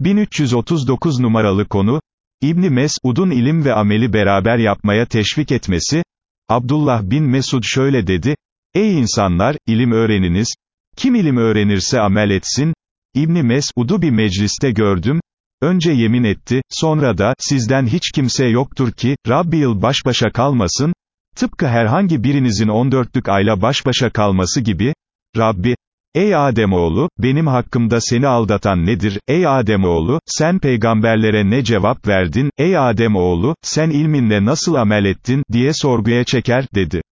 1339 numaralı konu, İbni Mesud'un ilim ve ameli beraber yapmaya teşvik etmesi, Abdullah bin Mesud şöyle dedi, Ey insanlar, ilim öğreniniz, kim ilim öğrenirse amel etsin, İbni Mesud'u bir mecliste gördüm, önce yemin etti, sonra da, sizden hiç kimse yoktur ki, Rabbi yıl baş başa kalmasın, tıpkı herhangi birinizin 14'lük ayla baş başa kalması gibi, Rabbi, Ey Ademoğlu, benim hakkımda seni aldatan nedir, ey Ademoğlu, sen peygamberlere ne cevap verdin, ey Ademoğlu, sen ilminle nasıl amel ettin, diye sorguya çeker, dedi.